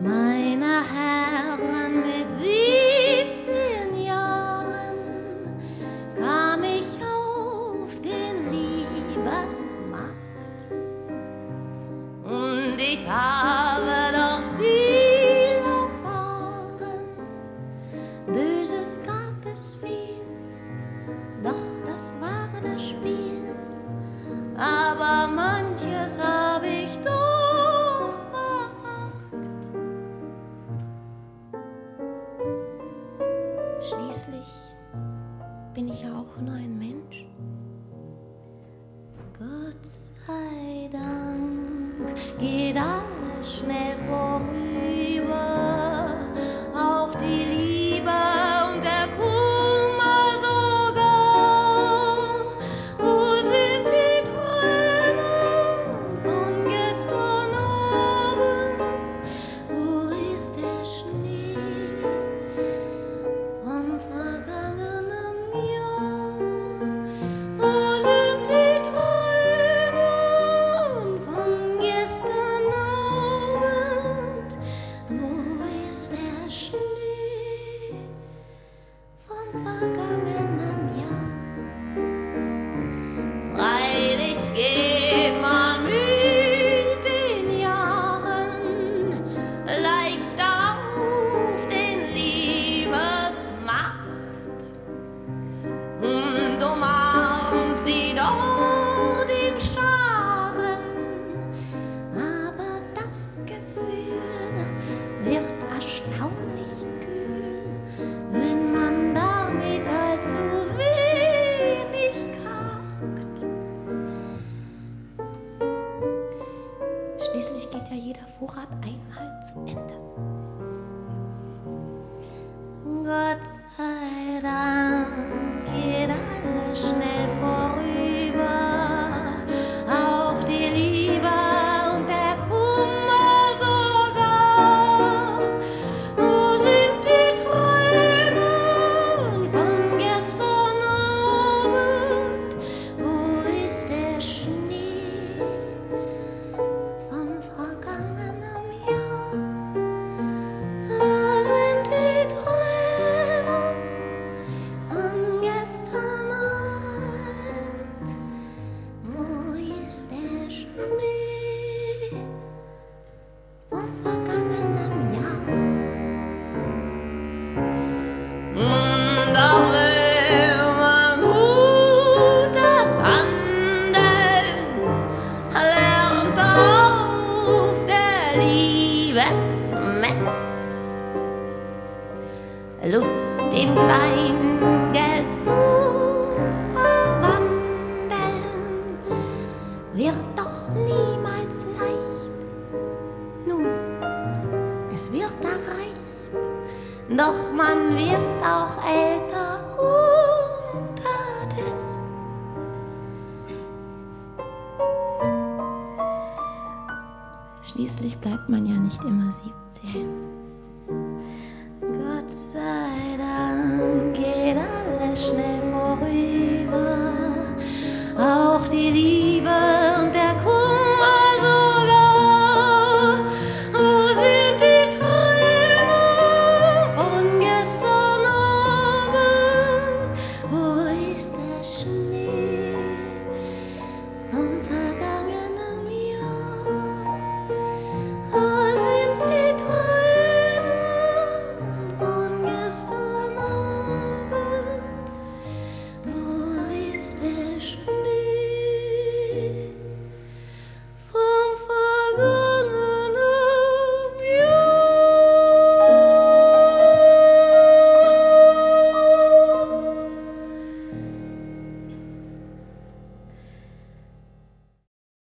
Mine I have one Schließlich bin ich ja auch nur ein Mensch. Gott sei Dank geht alles schnell vor. geht ja jeder Vorrat einmal zu Ende. Gott sei Dank. Lust im Kleingeld zu verwandeln, wird doch niemals leicht. Nun, es wird erreicht, doch man wird auch älter unterdes. Schließlich bleibt man ja nicht immer 17. get on the